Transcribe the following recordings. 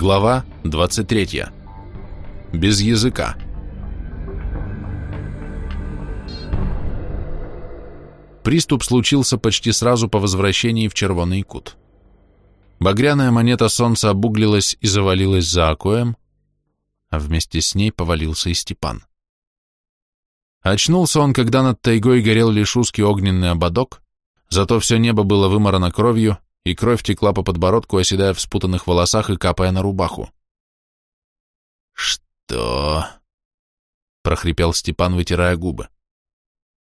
Глава 23. Без языка. Приступ случился почти сразу по возвращении в Червоный кут. Багряная монета солнца обуглилась и завалилась за окоем, а вместе с ней повалился и Степан. Очнулся он, когда над тайгой горел лишь узкий огненный ободок, зато все небо было выморано кровью, и кровь текла по подбородку, оседая в спутанных волосах и капая на рубаху. «Что?» — прохрипел Степан, вытирая губы.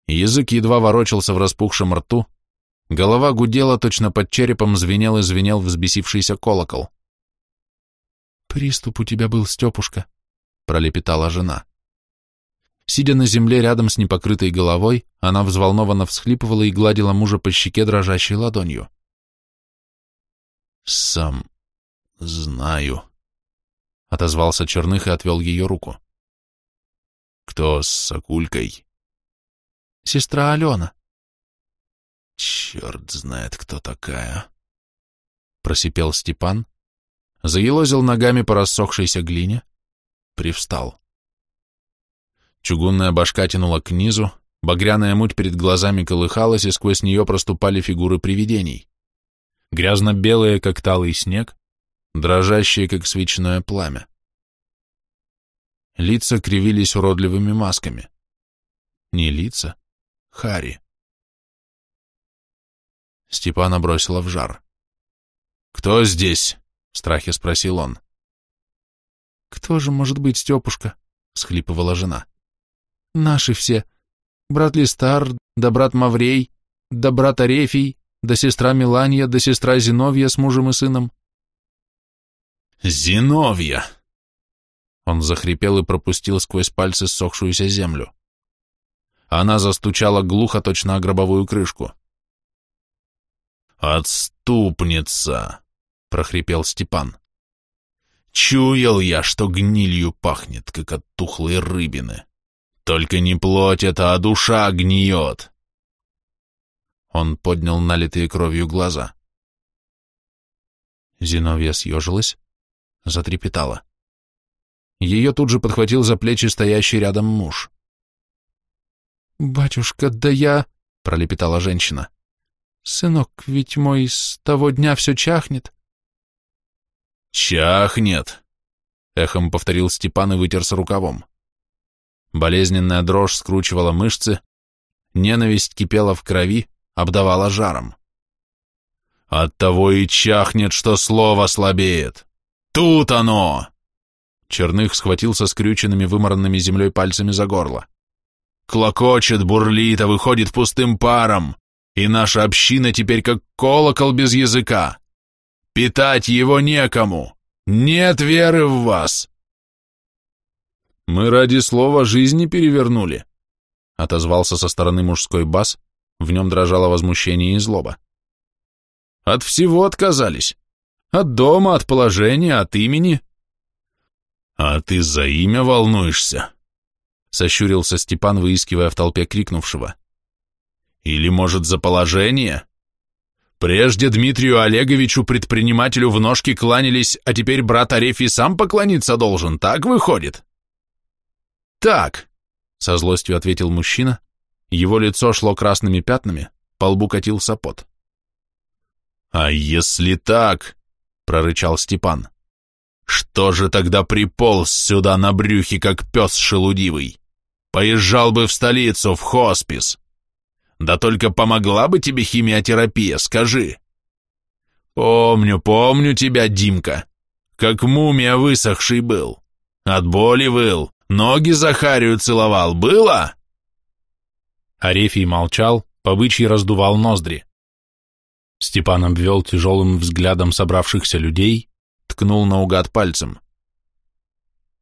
Язык едва ворочался в распухшем рту, голова гудела, точно под черепом звенел и звенел взбесившийся колокол. «Приступ у тебя был, Степушка», — пролепетала жена. Сидя на земле рядом с непокрытой головой, она взволнованно всхлипывала и гладила мужа по щеке дрожащей ладонью. «Сам знаю», — отозвался Черных и отвел ее руку. «Кто с Сокулькой?» «Сестра Алена». «Черт знает, кто такая», — просипел Степан, заелозил ногами по рассохшейся глине, привстал. Чугунная башка тянула к низу, багряная муть перед глазами колыхалась, и сквозь нее проступали фигуры привидений. Грязно-белые, как талый снег, дрожащие, как свечное пламя. Лица кривились уродливыми масками. Не лица, Хари. Степана бросила в жар. «Кто здесь?» — в страхе спросил он. «Кто же может быть Степушка?» — схлипывала жена. Наши все. Брат Листар, да брат Маврей, да брат Арефий, да сестра Миланья, да сестра Зиновья с мужем и сыном. Зиновья! Он захрипел и пропустил сквозь пальцы ссохшуюся землю. Она застучала глухо, точно о гробовую крышку. «Отступница!» — прохрипел Степан. «Чуял я, что гнилью пахнет, как от тухлой рыбины». Только не плоть это, а душа гниет. Он поднял налитые кровью глаза. Зиновья съежилась, затрепетала. Ее тут же подхватил за плечи стоящий рядом муж. «Батюшка, да я...» — пролепетала женщина. «Сынок, ведь мой с того дня все чахнет». «Чахнет!» — эхом повторил Степан и вытерся рукавом. Болезненная дрожь скручивала мышцы, ненависть кипела в крови, обдавала жаром. Оттого и чахнет, что слово слабеет. Тут оно! Черных схватился скрюченными, выморанными землей пальцами за горло. Клокочет, бурлит, а выходит пустым паром, и наша община теперь как колокол без языка. Питать его некому. Нет веры в вас. «Мы ради слова жизни перевернули», — отозвался со стороны мужской бас, в нем дрожало возмущение и злоба. «От всего отказались. От дома, от положения, от имени». «А ты за имя волнуешься?» — сощурился Степан, выискивая в толпе крикнувшего. «Или, может, за положение?» Прежде Дмитрию Олеговичу, предпринимателю в ножки кланялись, а теперь брат Арефий сам поклониться должен, так выходит?» «Так», — со злостью ответил мужчина, его лицо шло красными пятнами, по лбу катился пот. «А если так?» — прорычал Степан. «Что же тогда приполз сюда на брюхе, как пес шелудивый? Поезжал бы в столицу, в хоспис. Да только помогла бы тебе химиотерапия, скажи». «Помню, помню тебя, Димка, как мумия высохший был. От боли выл, Ноги Захарию целовал, было?» Арефий молчал, побычий раздувал ноздри. Степан обвел тяжелым взглядом собравшихся людей, ткнул наугад пальцем.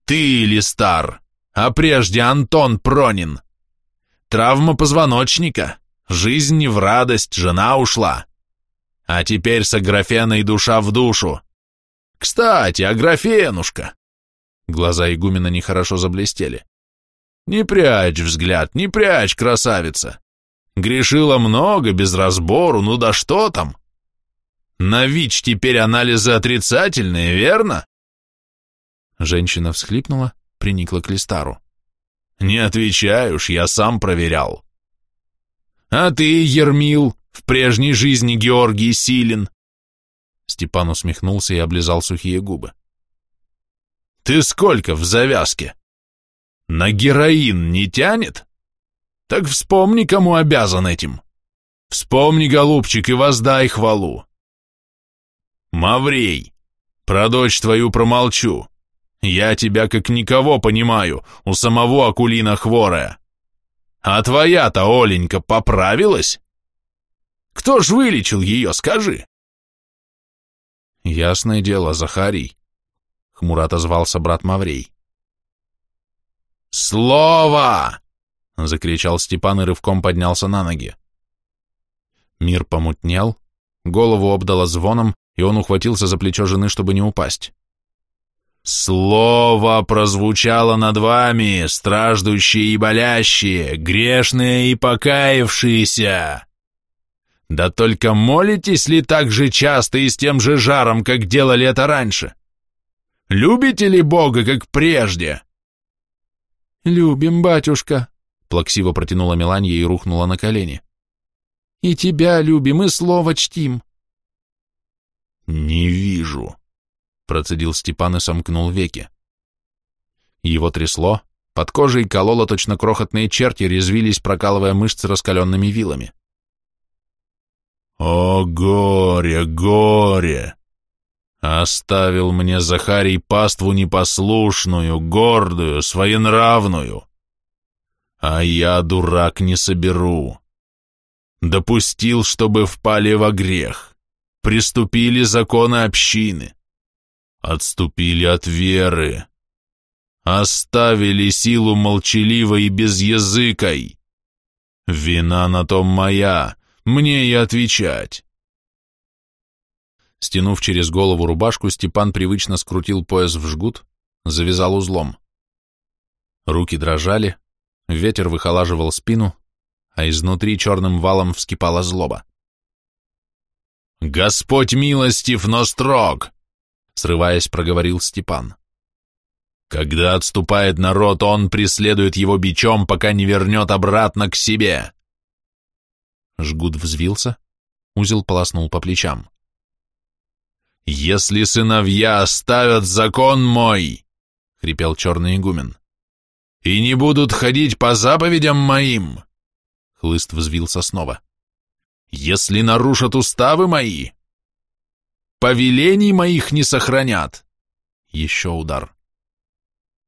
«Ты или стар, а прежде Антон Пронин. Травма позвоночника, жизнь не в радость, жена ушла. А теперь с Аграфеной душа в душу. Кстати, Аграфенушка, Глаза игумена нехорошо заблестели. «Не прячь взгляд, не прячь, красавица! Грешила много, без разбору, ну да что там? На ВИЧ теперь анализы отрицательные, верно? Женщина всхлипнула, приникла к Листару. «Не отвечай уж, я сам проверял». «А ты, Ермил, в прежней жизни Георгий Силин?» Степан усмехнулся и облизал сухие губы. «Ты сколько в завязке? На героин не тянет? Так вспомни, кому обязан этим. Вспомни, голубчик, и воздай хвалу. Маврей, про дочь твою промолчу. Я тебя как никого понимаю, у самого Акулина хворая. А твоя-то, Оленька, поправилась? Кто ж вылечил ее, скажи? Ясное дело, Захарий, хмуро отозвался брат Маврей. Слово! закричал Степан и рывком поднялся на ноги. Мир помутнел, голову обдало звоном, и он ухватился за плечо жены, чтобы не упасть. «Слово прозвучало над вами, страждущие и болящие, грешные и покаявшиеся! Да только молитесь ли так же часто и с тем же жаром, как делали это раньше? Любите ли Бога, как прежде?» «Любим, батюшка», — плаксиво протянула Меланья и рухнула на колени. «И тебя любим, и слово чтим». «Не вижу», — процедил Степан и сомкнул веки. Его трясло, под кожей кололо точно крохотные черти, резвились, прокалывая мышцы раскаленными вилами. «О, горе, горе! Оставил мне Захарий паству непослушную, гордую, своенравную. А я, дурак, не соберу. Допустил, чтобы впали во грех приступили законы общины, отступили от веры, оставили силу молчаливой и безязыкой. Вина на том моя, мне и отвечать. Стянув через голову рубашку, Степан привычно скрутил пояс в жгут, завязал узлом. Руки дрожали, ветер выхолаживал спину, а изнутри черным валом вскипала злоба. «Господь милостив, но строг!» — срываясь, проговорил Степан. «Когда отступает народ, он преследует его бичом, пока не вернет обратно к себе!» Жгут взвился, узел полоснул по плечам. «Если сыновья оставят закон мой!» — хрипел черный игумен. «И не будут ходить по заповедям моим!» Хлыст взвился снова если нарушат уставы мои, повелений моих не сохранят. Еще удар.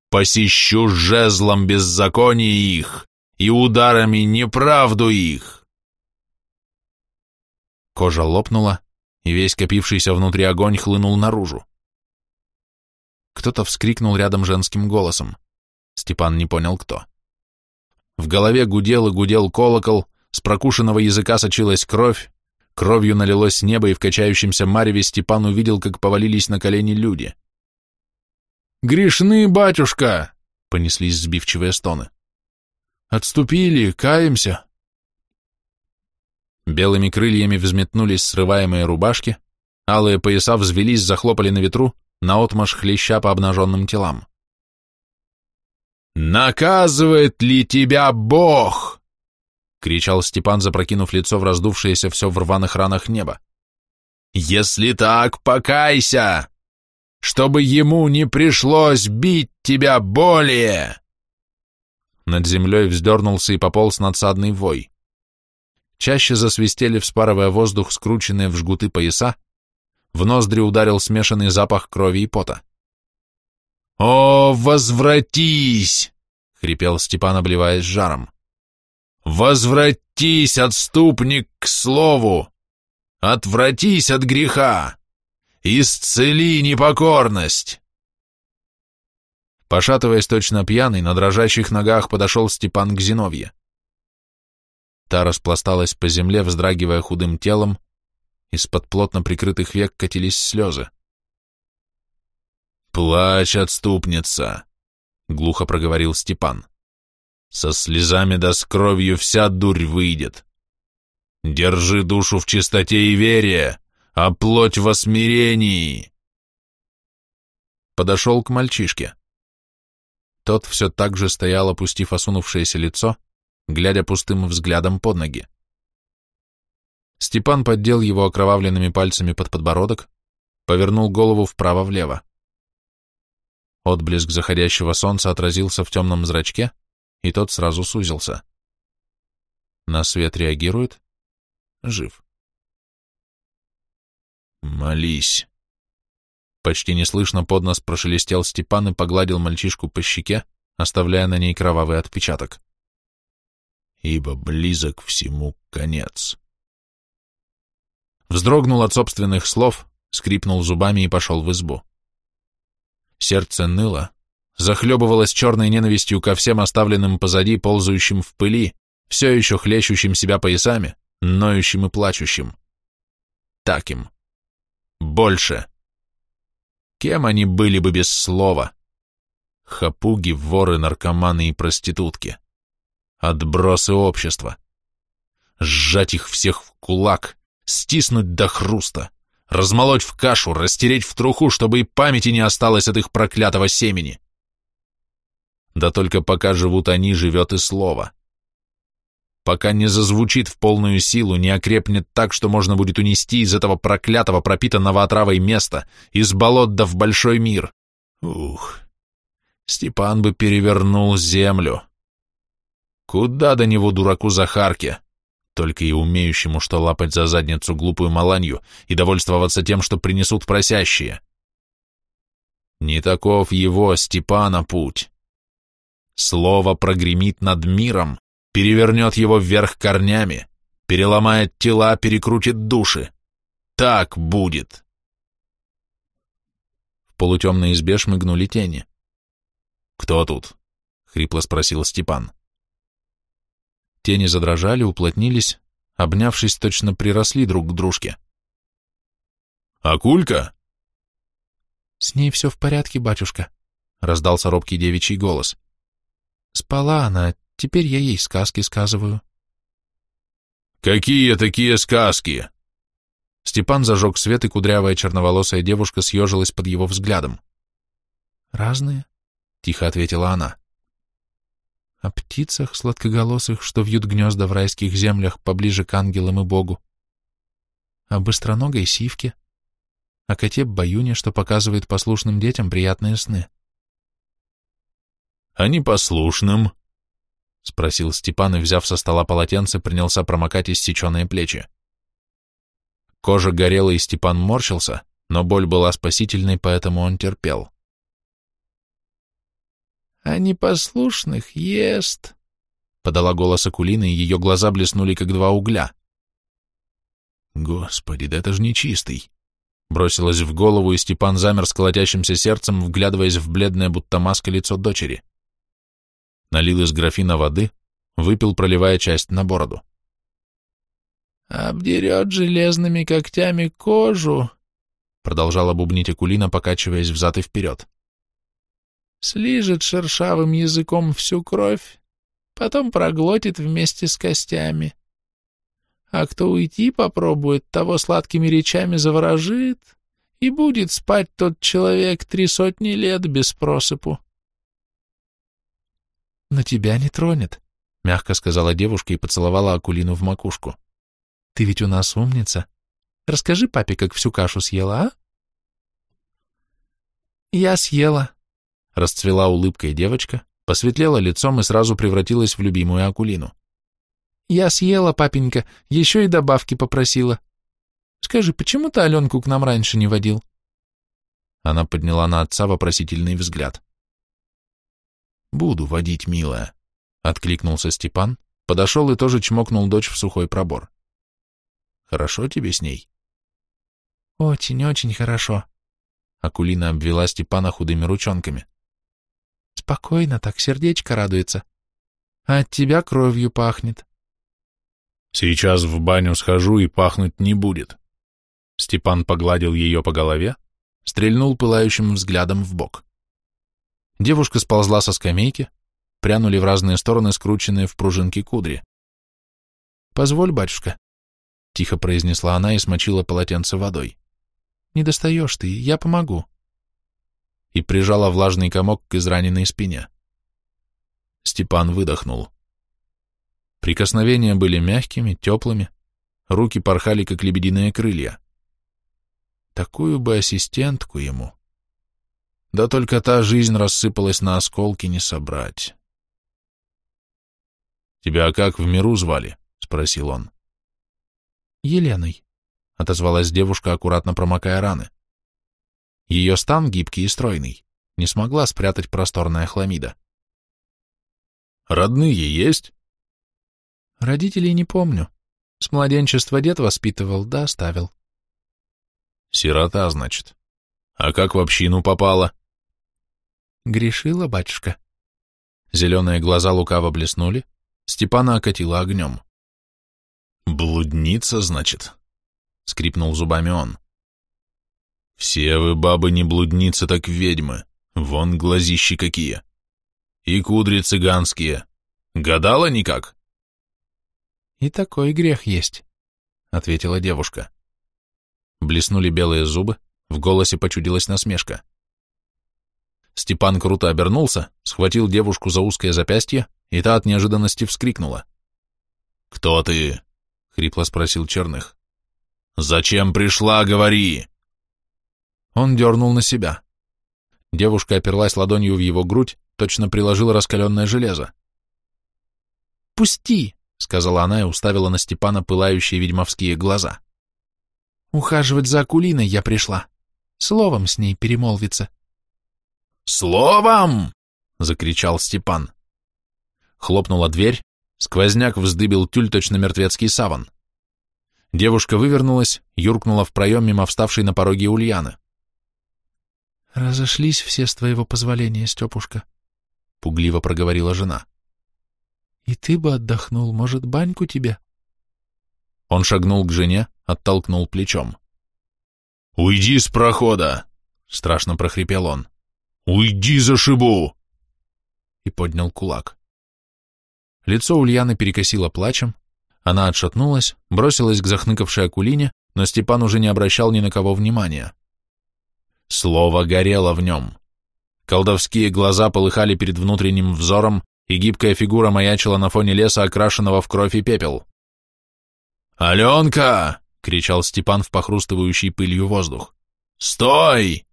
Посещу жезлом беззаконие их и ударами неправду их. Кожа лопнула, и весь копившийся внутри огонь хлынул наружу. Кто-то вскрикнул рядом женским голосом. Степан не понял, кто. В голове гудел и гудел колокол, с прокушенного языка сочилась кровь, кровью налилось небо, и в качающемся мареве Степан увидел, как повалились на колени люди. «Грешны, батюшка!» — понеслись сбивчивые стоны. «Отступили, каемся!» Белыми крыльями взметнулись срываемые рубашки, алые пояса взвелись, захлопали на ветру, наотмашь хлеща по обнаженным телам. «Наказывает ли тебя Бог?» — кричал Степан, запрокинув лицо в раздувшееся все в рваных ранах небо. «Если так, покайся! Чтобы ему не пришлось бить тебя более!» Над землей вздернулся и пополз надсадный вой. Чаще засвистели, вспарывая воздух, скрученные в жгуты пояса, в ноздри ударил смешанный запах крови и пота. «О, возвратись!» — хрипел Степан, обливаясь жаром. Возвратись, отступник, к слову! Отвратись от греха! Исцели непокорность!» Пошатываясь точно пьяный, на дрожащих ногах подошел Степан к Зиновье. Та распласталась по земле, вздрагивая худым телом, из-под плотно прикрытых век катились слезы. «Плачь, отступница!» — глухо проговорил Степан. Со слезами да с кровью вся дурь выйдет. Держи душу в чистоте и вере, а плоть во смирении. подошел к мальчишке. Тот все так же стоял, опустив осунувшееся лицо, глядя пустым взглядом под ноги. Степан поддел его окровавленными пальцами под подбородок, повернул голову вправо-влево. Отблеск заходящего солнца отразился в темном зрачке, и тот сразу сузился. На свет реагирует? Жив. «Молись!» Почти неслышно под нос прошелестел Степан и погладил мальчишку по щеке, оставляя на ней кровавый отпечаток. «Ибо близок всему конец». Вздрогнул от собственных слов, скрипнул зубами и пошел в избу. Сердце ныло, захлебывалось черной ненавистью ко всем оставленным позади, ползающим в пыли, все еще хлещущим себя поясами, ноющим и плачущим. Таким. Больше. Кем они были бы без слова? Хапуги, воры, наркоманы и проститутки. Отбросы общества. Сжать их всех в кулак, стиснуть до хруста, размолоть в кашу, растереть в труху, чтобы и памяти не осталось от их проклятого семени. Да только пока живут они, живет и слово. Пока не зазвучит в полную силу, не окрепнет так, что можно будет унести из этого проклятого, пропитанного отравой места, из болот да в большой мир. Ух, Степан бы перевернул землю. Куда до него, дураку Захарке? только и умеющему, что лапать за задницу глупую маланью и довольствоваться тем, что принесут просящие. Не таков его, Степана, путь. Слово прогремит над миром, перевернет его вверх корнями, переломает тела, перекрутит души. Так будет. В полутемной избе шмыгнули тени. «Кто тут?» — хрипло спросил Степан. Тени задрожали, уплотнились, обнявшись, точно приросли друг к дружке. «Акулька?» «С ней все в порядке, батюшка», — раздался робкий девичий голос. «Спала она, теперь я ей сказки сказываю». «Какие такие сказки?» Степан зажег свет, и кудрявая черноволосая девушка съежилась под его взглядом. «Разные», — тихо ответила она о птицах сладкоголосых, что вьют гнезда в райских землях поближе к ангелам и Богу, о быстроногой сивке, о коте Баюне, что показывает послушным детям приятные сны. — А непослушным? — спросил Степан и, взяв со стола полотенце, принялся промокать иссеченные плечи. Кожа горела, и Степан морщился, но боль была спасительной, поэтому он терпел а непослушных ест, — подала голос Акулины, и ее глаза блеснули, как два угля. Господи, да это же нечистый! Бросилась в голову, и Степан замер с колотящимся сердцем, вглядываясь в бледное, будто маска лицо дочери. Налил из графина воды, выпил, проливая часть на бороду. «Обдерет железными когтями кожу», — продолжала бубнить Акулина, покачиваясь взад и вперед слижет шершавым языком всю кровь, потом проглотит вместе с костями. А кто уйти попробует, того сладкими речами заворожит, и будет спать тот человек три сотни лет без просыпу. «Но тебя не тронет», — мягко сказала девушка и поцеловала Акулину в макушку. «Ты ведь у нас умница. Расскажи папе, как всю кашу съела, а?» «Я съела», Расцвела улыбкой девочка, посветлела лицом и сразу превратилась в любимую Акулину. «Я съела, папенька, еще и добавки попросила. Скажи, почему ты Аленку к нам раньше не водил?» Она подняла на отца вопросительный взгляд. «Буду водить, милая», — откликнулся Степан, подошел и тоже чмокнул дочь в сухой пробор. «Хорошо тебе с ней?» «Очень-очень хорошо», — Акулина обвела Степана худыми ручонками. Спокойно так, сердечко радуется. А от тебя кровью пахнет. Сейчас в баню схожу и пахнуть не будет. Степан погладил ее по голове, стрельнул пылающим взглядом в бок. Девушка сползла со скамейки, прянули в разные стороны скрученные в пружинки кудри. «Позволь, батюшка», — тихо произнесла она и смочила полотенце водой. «Не достаешь ты, я помогу». И прижала влажный комок к израненной спине. Степан выдохнул. Прикосновения были мягкими, теплыми, руки порхали, как лебединые крылья. Такую бы ассистентку ему. Да только та жизнь рассыпалась на осколки не собрать. «Тебя как в миру звали?» — спросил он. «Еленой», — отозвалась девушка, аккуратно промокая раны. Ее стан гибкий и стройный, не смогла спрятать просторная хламида. «Родные есть?» Родителей не помню. С младенчества дед воспитывал, да оставил. Сирота, значит. А как в общину попала? Грешила, батюшка. Зеленые глаза лукаво блеснули, Степана окатила огнем. «Блудница, значит?» — скрипнул зубами он. «Все вы, бабы, не блудницы, так ведьмы. Вон глазищи какие. И кудри цыганские. Гадала никак?» «И такой грех есть», — ответила девушка. Блеснули белые зубы, в голосе почудилась насмешка. Степан круто обернулся, схватил девушку за узкое запястье, и та от неожиданности вскрикнула. «Кто ты?» — хрипло спросил Черных. «Зачем пришла, говори!» Он дернул на себя. Девушка оперлась ладонью в его грудь, точно приложила раскаленное железо. «Пусти!» — сказала она и уставила на Степана пылающие ведьмовские глаза. «Ухаживать за Акулиной я пришла. Словом с ней перемолвиться». «Словом!» — закричал Степан. Хлопнула дверь, сквозняк вздыбил тюль точно мертвецкий саван. Девушка вывернулась, юркнула в проем мимо вставшей на пороге Ульяны. «Разошлись все с твоего позволения, Степушка», — пугливо проговорила жена. И ты бы отдохнул, может, баньку тебе? Он шагнул к жене, оттолкнул плечом. «Уйди с прохода!» — страшно прохрипел он. «Уйди, за шибу! И поднял кулак. Лицо Ульяны перекосило плачем, она отшатнулась, бросилась к захныкавшей Акулине, но Степан уже не обращал ни на кого внимания. Слово горело в нем. Колдовские глаза полыхали перед внутренним взором, и гибкая фигура маячила на фоне леса, окрашенного в кровь и пепел. «Аленка!» — кричал Степан в похрустывающий пылью воздух. «Стой!»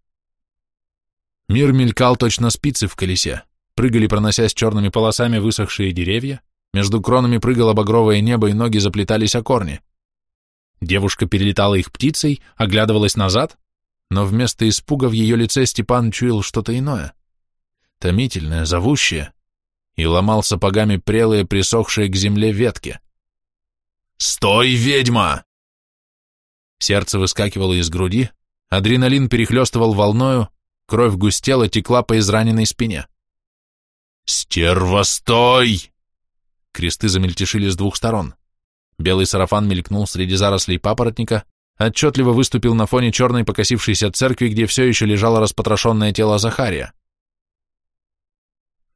Мир мелькал точно спицы в колесе, прыгали, проносясь черными полосами высохшие деревья, между кронами прыгало багровое небо, и ноги заплетались о корни. Девушка перелетала их птицей, оглядывалась назад, но вместо испуга в ее лице Степан чуял что-то иное, томительное, зовущее, и ломал сапогами прелые, присохшие к земле ветки. «Стой, ведьма!» Сердце выскакивало из груди, адреналин перехлестывал волною, кровь густела, текла по израненной спине. «Стерва, стой!» Кресты замельтешили с двух сторон. Белый сарафан мелькнул среди зарослей папоротника, отчетливо выступил на фоне черной покосившейся церкви, где все еще лежало распотрошенное тело Захария.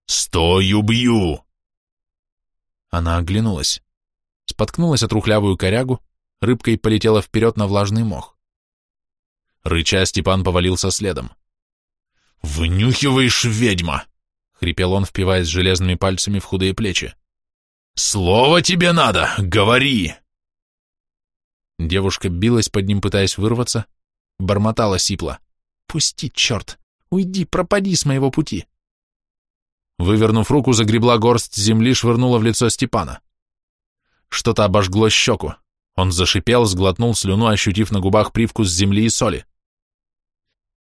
«Стой, убью!» Она оглянулась. Споткнулась от рухлявую корягу, рыбкой полетела вперед на влажный мох. Рыча, Степан повалился следом. «Внюхиваешь, ведьма!» — хрипел он, впиваясь железными пальцами в худые плечи. «Слово тебе надо! Говори!» Девушка билась под ним, пытаясь вырваться, бормотала сипло. «Пусти, черт! Уйди, пропади с моего пути!» Вывернув руку, загребла горсть земли, швырнула в лицо Степана. Что-то обожгло щеку. Он зашипел, сглотнул слюну, ощутив на губах привкус земли и соли.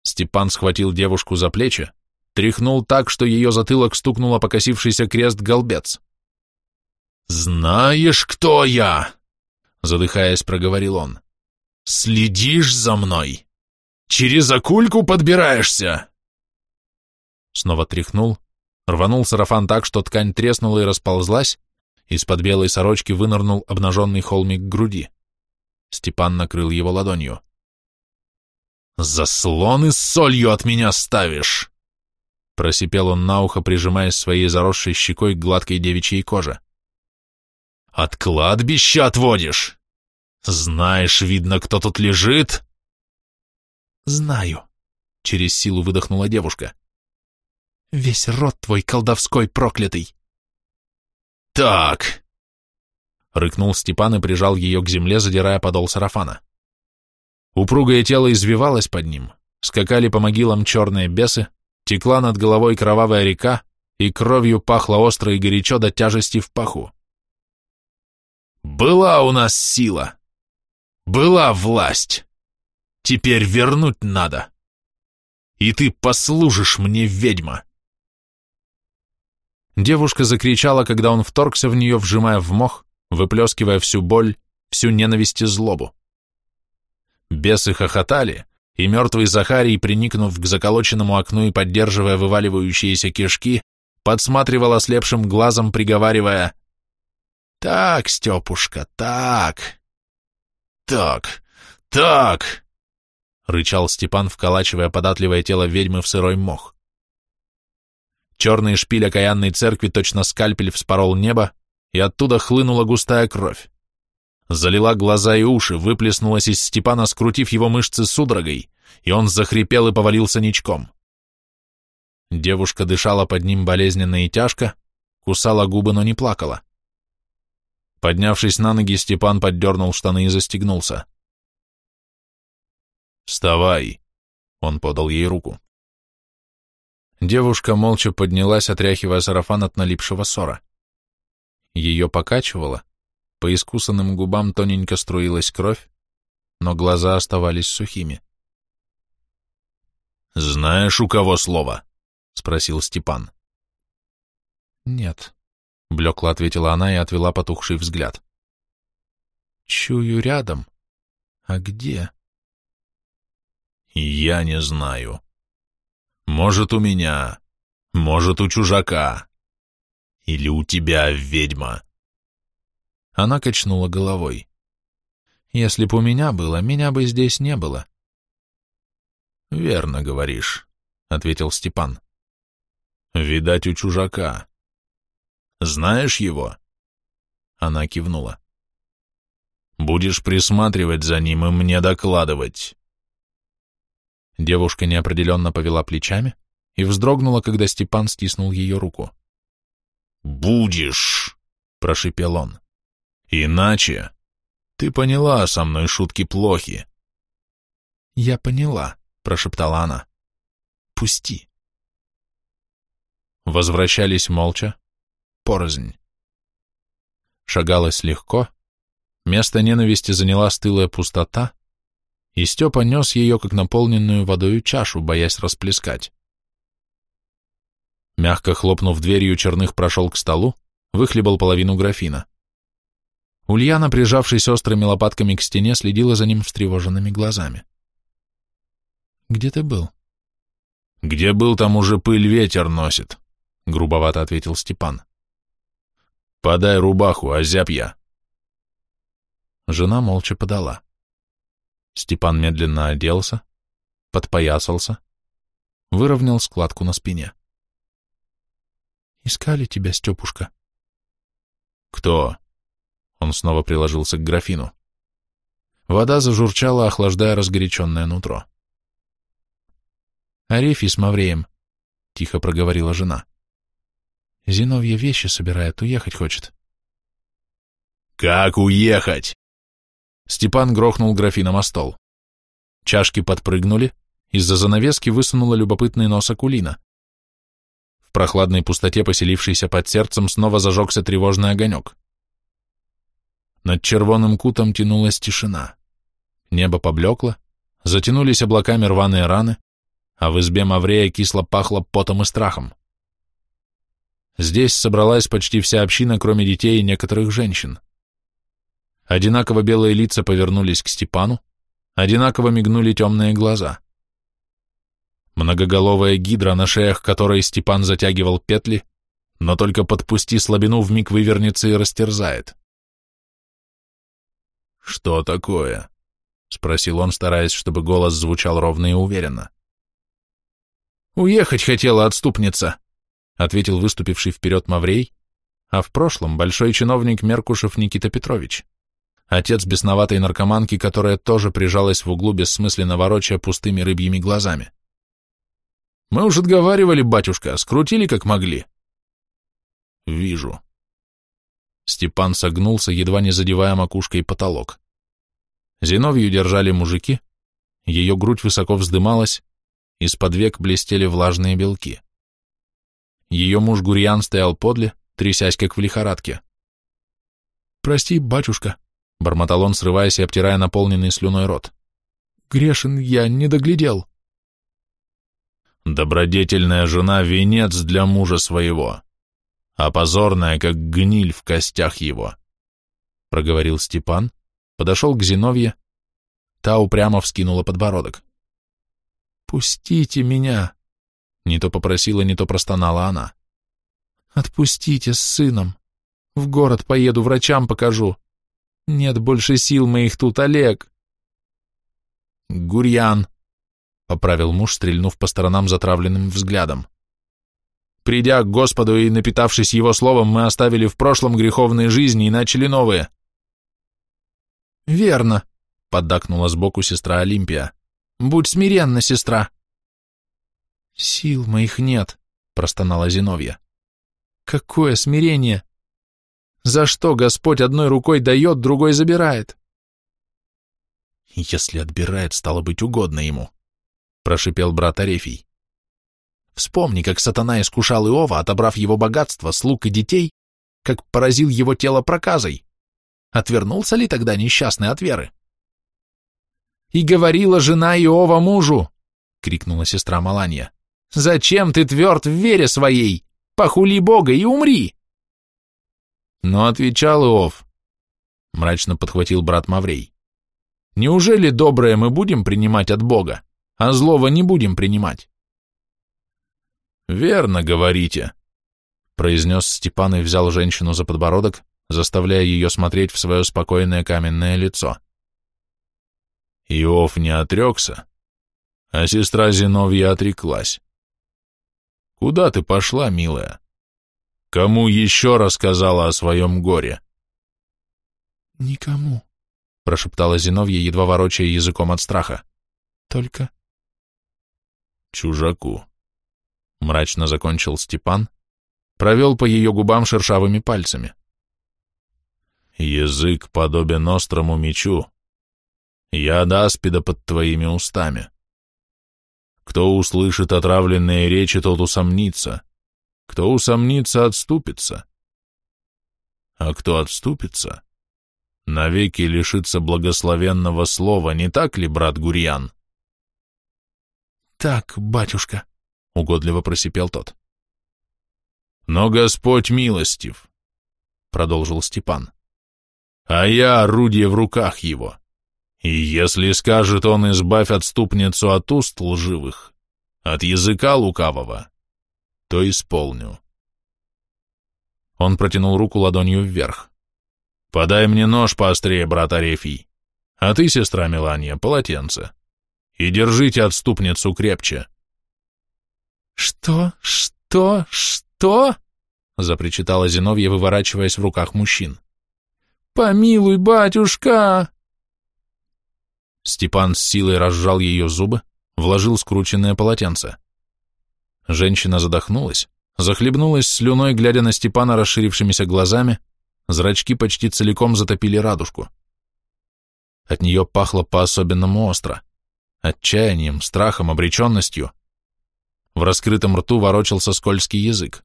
Степан схватил девушку за плечи, тряхнул так, что ее затылок стукнуло покосившийся крест-голбец. «Знаешь, кто я?» — задыхаясь, проговорил он. «Следишь за мной? Через окульку подбираешься?» Снова тряхнул, Рванул сарафан так, что ткань треснула и расползлась, из-под белой сорочки вынырнул обнаженный холмик груди. Степан накрыл его ладонью. «Заслоны с солью от меня ставишь!» Просипел он на ухо, прижимаясь своей заросшей щекой к гладкой девичьей коже. «От кладбища отводишь? Знаешь, видно, кто тут лежит?» «Знаю», через силу выдохнула девушка. Весь рот твой колдовской проклятый. Так, рыкнул Степан и прижал ее к земле, задирая подол сарафана. Упругое тело извивалось под ним, скакали по могилам черные бесы, текла над головой кровавая река, и кровью пахло остро и горячо до тяжести в паху. «Была у нас сила! Была власть! Теперь вернуть надо! И ты послужишь мне, ведьма!» Девушка закричала, когда он вторгся в нее, вжимая в мох, выплескивая всю боль, всю ненависть и злобу. Бесы хохотали, и мертвый Захарий, приникнув к заколоченному окну и поддерживая вываливающиеся кишки, подсматривал ослепшим глазом, приговаривая «Так, Степушка, так, так, так!» — рычал Степан, вколачивая податливое тело ведьмы в сырой мох. Черный шпиль окаянной церкви точно скальпель вспорол небо, и оттуда хлынула густая кровь. Залила глаза и уши, выплеснулась из Степана, скрутив его мышцы судорогой, и он захрипел и повалился ничком. Девушка дышала под ним болезненно и тяжко, кусала губы, но не плакала. Поднявшись на ноги, Степан поддернул штаны и застегнулся. «Вставай!» — он подал ей руку. Девушка молча поднялась, отряхивая сарафан от налипшего ссора. Ее покачивало, по искусанным губам тоненько струилась кровь, но глаза оставались сухими. «Знаешь, у кого слово?» — спросил Степан. «Нет», — блекло ответила она и отвела потухший взгляд. «Чую рядом. А где?» «Я не знаю. Может, у меня, может, у чужака. Или у тебя, ведьма?» Она качнула головой. «Если б у меня было, меня бы здесь не было». «Верно говоришь», — ответил Степан. «Видать, у чужака. Знаешь его?» Она кивнула. «Будешь присматривать за ним и мне докладывать». Девушка неопределенно повела плечами и вздрогнула, когда Степан стиснул ее руку. «Будешь!» — прошипел он. «Иначе ты поняла, со мной шутки плохи». «Я поняла», — прошептала она. «Пусти». Возвращались молча, порознь. Шагалось легко, место ненависти заняла стылая пустота, и Степа нес ее, как наполненную водою чашу, боясь расплескать. Мягко хлопнув дверью, Черных прошел к столу, выхлебал половину графина. Ульяна, прижавшись острыми лопатками к стене, следила за ним встревоженными глазами. «Где ты был?» «Где был, там уже пыль ветер носит», — грубовато ответил Степан. «Подай рубаху, озяб я». Жена молча подала. Степан медленно оделся, подпоясался, выровнял складку на спине. Искали тебя, Степушка. Кто? Он снова приложился к графину. Вода зажурчала, охлаждая разгоряченное нутро. Арефий с Мавреем, тихо проговорила жена. Зиновья вещи собирает, уехать хочет. Как уехать? Степан грохнул графином о стол. Чашки подпрыгнули, из-за занавески высунула любопытный нос Акулина прохладной пустоте, поселившейся под сердцем, снова зажегся тревожный огонек. Над червоным кутом тянулась тишина. Небо поблекло, затянулись облаками рваные раны, а в избе Маврея кисло пахло потом и страхом. Здесь собралась почти вся община, кроме детей и некоторых женщин. Одинаково белые лица повернулись к Степану, одинаково мигнули темные глаза. Многоголовая гидра, на шеях которой Степан затягивал петли, но только подпусти слабину, вмиг вывернется и растерзает. «Что такое?» — спросил он, стараясь, чтобы голос звучал ровно и уверенно. «Уехать хотела отступница», — ответил выступивший вперед Маврей, а в прошлом большой чиновник Меркушев Никита Петрович, отец бесноватой наркоманки, которая тоже прижалась в углу, бессмысленно ворочая пустыми рыбьими глазами. Мы уж отговаривали, батюшка, скрутили как могли. Вижу. Степан согнулся, едва не задевая макушкой потолок. Зиновью держали мужики, ее грудь высоко вздымалась, из-под век блестели влажные белки. Ее муж Гурьян стоял подле, трясясь, как в лихорадке. «Прости, батюшка», — бормотал он, срываясь и обтирая наполненный слюной рот. «Грешен, я не доглядел». «Добродетельная жена — венец для мужа своего, а позорная, как гниль в костях его», — проговорил Степан, подошел к Зиновье, та упрямо вскинула подбородок. «Пустите меня!» Не то попросила, не то простонала она. «Отпустите с сыном. В город поеду, врачам покажу. Нет больше сил моих тут, Олег!» «Гурьян!» — поправил муж, стрельнув по сторонам затравленным взглядом. «Придя к Господу и напитавшись Его словом, мы оставили в прошлом греховные жизни и начали новые». «Верно», — поддакнула сбоку сестра Олимпия. «Будь смиренна, сестра». «Сил моих нет», — простонала Зиновья. «Какое смирение! За что Господь одной рукой дает, другой забирает?» «Если отбирает, стало быть угодно ему», — прошипел брат Арефий. «Вспомни, как сатана искушал Иова, отобрав его богатство, слуг и детей, как поразил его тело проказой. Отвернулся ли тогда несчастный от веры?» «И говорила жена Иова мужу!» — крикнула сестра Маланья. «Зачем ты тверд в вере своей? Похули Бога и умри!» Но отвечал Иов, — мрачно подхватил брат Маврей. «Неужели доброе мы будем принимать от Бога, а злого не будем принимать?» «Верно говорите», — произнес Степан и взял женщину за подбородок, заставляя ее смотреть в свое спокойное каменное лицо. Иов не отрекся, а сестра Зиновья отреклась. Куда ты пошла, милая? Кому еще рассказала о своем горе? Никому, прошептала Зиновья, едва ворочая языком от страха. Только... Чужаку. Мрачно закончил Степан, провел по ее губам шершавыми пальцами. Язык подобен острому мечу, Яд аспида под твоими устами. Кто услышит отравленные речи, тот усомнится. Кто усомнится, отступится. А кто отступится, навеки лишится благословенного слова, не так ли, брат Гурьян? Так, батюшка, — угодливо просипел тот. Но Господь милостив, — продолжил Степан, — а я орудие в руках его. И если скажет он, избавь отступницу от уст лживых, от языка лукавого, то исполню. Он протянул руку ладонью вверх. «Подай мне нож поострее, брат Арефий, а ты, сестра Мелания, полотенце, и держите отступницу крепче». «Что? Что? Что?» — запричитала Зиновья, выворачиваясь в руках мужчин. «Помилуй, батюшка!» Степан с силой разжал ее зубы, вложил скрученное полотенце. Женщина задохнулась, захлебнулась слюной, глядя на Степана расширившимися глазами, зрачки почти целиком затопили радужку. От нее пахло по-особенному остро, отчаянием, страхом, обреченностью. В раскрытом рту ворочался скользкий язык.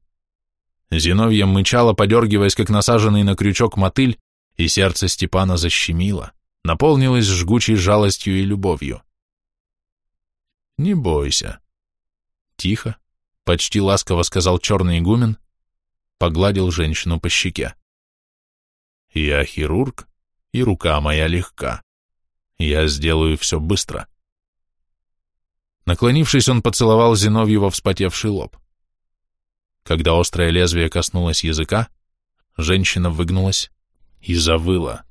Зиновья мычала, подергиваясь, как насаженный на крючок мотыль, и сердце Степана защемило наполнилась жгучей жалостью и любовью. «Не бойся». Тихо, почти ласково сказал черный игумен, погладил женщину по щеке. «Я хирург, и рука моя легка. Я сделаю все быстро». Наклонившись, он поцеловал Зиновьева вспотевший лоб. Когда острое лезвие коснулось языка, женщина выгнулась и завыла.